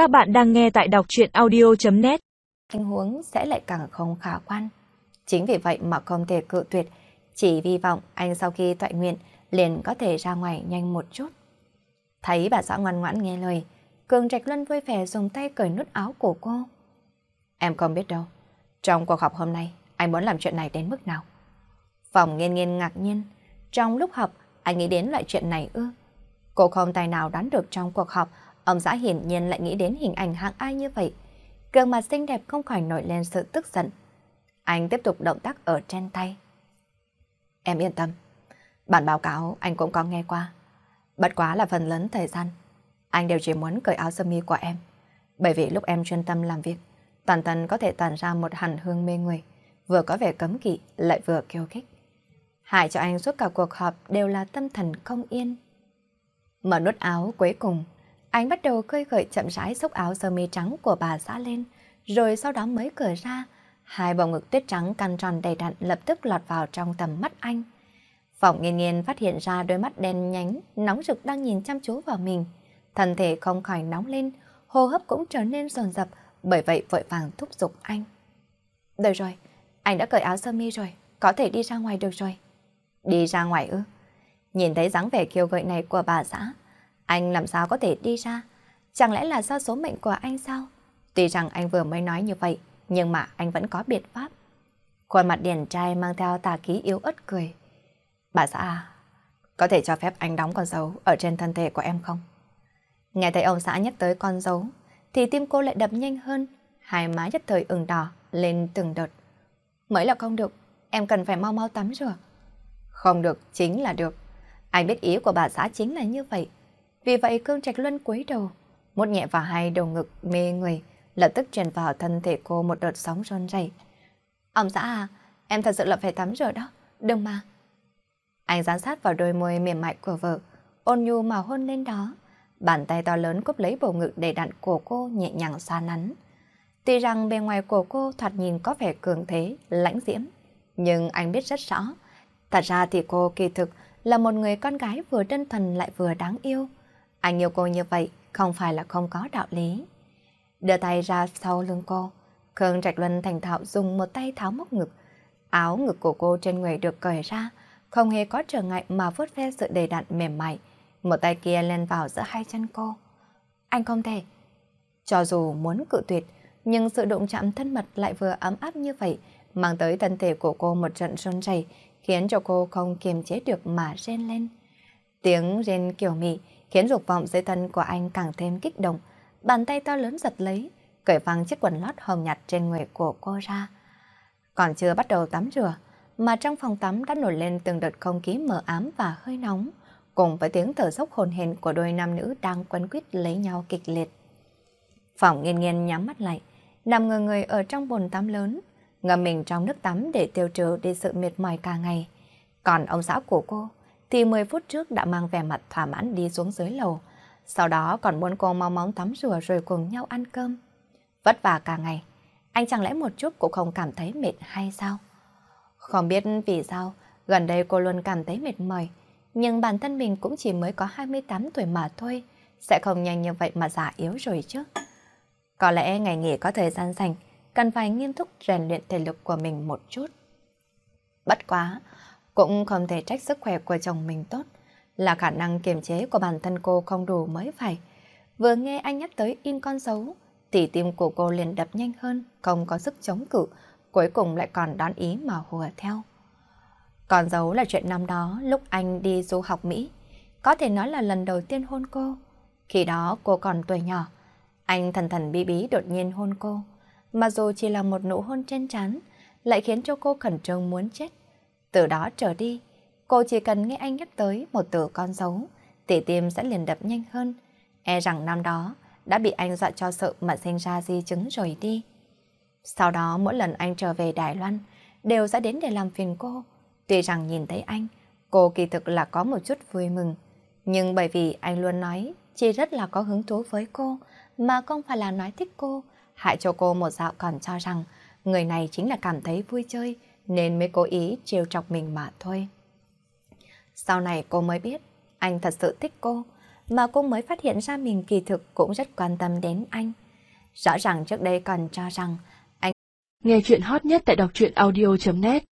Các bạn đang nghe tại đọc chuyện audio.net Tình huống sẽ lại càng không khả quan. Chính vì vậy mà không thể cự tuyệt, chỉ hy vọng anh sau khi toại nguyện liền có thể ra ngoài nhanh một chút. Thấy bà xã ngoan ngoãn nghe lời, Cường Trạch Luân vui vẻ dùng tay cởi nút áo của cô. Em không biết đâu, trong cuộc họp hôm nay, anh muốn làm chuyện này đến mức nào? Phòng nghiên nghiên ngạc nhiên, trong lúc họp, anh nghĩ đến loại chuyện này ư? Cô không tài nào đoán được trong cuộc họp, ông xã hiển nhiên lại nghĩ đến hình ảnh hạng ai như vậy. Gương mặt xinh đẹp không khỏi nổi lên sự tức giận. Anh tiếp tục động tác ở trên tay. Em yên tâm, bản báo cáo anh cũng có nghe qua. Bất quá là phần lớn thời gian, anh đều chỉ muốn cởi áo sơ mi của em. Bởi vì lúc em chuyên tâm làm việc, toàn thân có thể tàn ra một hẳn hương mê người, vừa có vẻ cấm kỵ lại vừa kiêu khích. Hại cho anh suốt cả cuộc họp đều là tâm thần không yên. Mở nút áo cuối cùng, anh bắt đầu khơi gợi chậm rãi xốc áo sơ mi trắng của bà xã lên, rồi sau đó mới cởi ra. Hai bầu ngực tuyết trắng căn tròn đầy đặn lập tức lọt vào trong tầm mắt anh. Phỏng nghiên nghiên phát hiện ra đôi mắt đen nhánh, nóng rực đang nhìn chăm chú vào mình. Thân thể không khỏi nóng lên, hô hấp cũng trở nên dồn dập, bởi vậy vội vàng thúc giục anh. Được rồi, anh đã cởi áo sơ mi rồi, có thể đi ra ngoài được rồi. Đi ra ngoài ư? Nhìn thấy dáng vẻ kiêu gợi này của bà xã, anh làm sao có thể đi ra? Chẳng lẽ là do số mệnh của anh sao? Tuy rằng anh vừa mới nói như vậy, nhưng mà anh vẫn có biện pháp. Khuôn mặt điển trai mang theo tà ký yếu ớt cười. Bà xã à, có thể cho phép anh đóng con dấu ở trên thân thể của em không? Nghe thấy ông xã nhắc tới con dấu, thì tim cô lại đập nhanh hơn, hai má nhất thời ửng đỏ lên từng đợt. Mới là không được, em cần phải mau mau tắm rửa. Không được, chính là được. Anh biết ý của bà xã chính là như vậy. Vì vậy cương trạch luân cúi đầu, một nhẹ vào hai đầu ngực mê người, lập tức truyền vào thân thể cô một đợt sóng rôn rẩy. Ông xã à, em thật sự là phải tắm rửa đó, đừng mà. Anh dán sát vào đôi môi mềm mại của vợ, ôn nhu mà hôn lên đó. Bàn tay to lớn cúp lấy bầu ngực đầy đặn của cô nhẹ nhàng xoa nắn. Tuy rằng bề ngoài của cô thoạt nhìn có vẻ cường thế, lãnh diễm, nhưng anh biết rất rõ. Thật ra thì cô kỳ thực là một người con gái vừa đơn thuần lại vừa đáng yêu. Anh yêu cô như vậy không phải là không có đạo lý. Đưa tay ra sau lưng cô, Khương Trạch Luân thành thạo dùng một tay tháo móc ngực. Áo ngực của cô trên người được cởi ra, không hề có trở ngại mà vuốt ve sự đầy đặn mềm mại. Một tay kia lên vào giữa hai chân cô. Anh không thể. Cho dù muốn cự tuyệt, nhưng sự đụng chạm thân mật lại vừa ấm áp như vậy, mang tới thân thể của cô một trận run rẩy, khiến cho cô không kiềm chế được mà rên lên. Tiếng rên kiểu mị khiến dục vọng dưới thân của anh càng thêm kích động. Bàn tay to lớn giật lấy, cởi văng chiếc quần lót hồng nhạt trên người của cô ra. Còn chưa bắt đầu tắm rửa, mà trong phòng tắm đã nổi lên từng đợt không khí mờ ám và hơi nóng, cùng với tiếng thở dốc hồn hển của đôi nam nữ đang quấn quýt lấy nhau kịch liệt. Phòng nghiên nghiên nhắm mắt lại, nằm ngờ người ở trong bồn tắm lớn, ngâm mình trong nước tắm để tiêu trừ đi sự mệt mỏi cả ngày. Còn ông xã của cô thì 10 phút trước đã mang vẻ mặt thỏa mãn đi xuống dưới lầu, sau đó còn muốn cô mau móng tắm rửa rồi cùng nhau ăn cơm. Vất vả cả ngày, anh chẳng lẽ một chút cũng không cảm thấy mệt hay sao? Không biết vì sao, gần đây cô luôn cảm thấy mệt mỏi, nhưng bản thân mình cũng chỉ mới có 28 tuổi mà thôi, sẽ không nhanh như vậy mà già yếu rồi chứ. Có lẽ ngày nghỉ có thời gian dành, cần phải nghiêm túc rèn luyện thể lực của mình một chút. Bất quá, cũng không thể trách sức khỏe của chồng mình tốt, là khả năng kiềm chế của bản thân cô không đủ mới phải. Vừa nghe anh nhắc tới in con dấu, thì tim của cô liền đập nhanh hơn, không có sức chống cự, cuối cùng lại còn đón ý mà hùa theo. Con dấu là chuyện năm đó lúc anh đi du học Mỹ, có thể nói là lần đầu tiên hôn cô. Khi đó cô còn tuổi nhỏ, anh thần thần bí bí đột nhiên hôn cô, mà dù chỉ là một nụ hôn trên trán, lại khiến cho cô khẩn trương muốn chết. Từ đó trở đi, cô chỉ cần nghe anh nhắc tới một từ con dấu, tỷ tim sẽ liền đập nhanh hơn. E rằng năm đó đã bị anh dọa cho sợ mà sinh ra di chứng rồi đi. Sau đó mỗi lần anh trở về Đài Loan, đều sẽ đến để làm phiền cô. Tuy rằng nhìn thấy anh, cô kỳ thực là có một chút vui mừng. Nhưng bởi vì anh luôn nói chỉ rất là có hứng thú với cô, mà không phải là nói thích cô, hại cho cô một dạo còn cho rằng người này chính là cảm thấy vui chơi, nên mới cố ý trêu chọc mình mà thôi. Sau này cô mới biết, anh thật sự thích cô, mà cô mới phát hiện ra mình kỳ thực cũng rất quan tâm đến anh. Rõ ràng trước đây còn cho rằng anh... Nghe chuyện hot nhất tại đọc truyện audio.net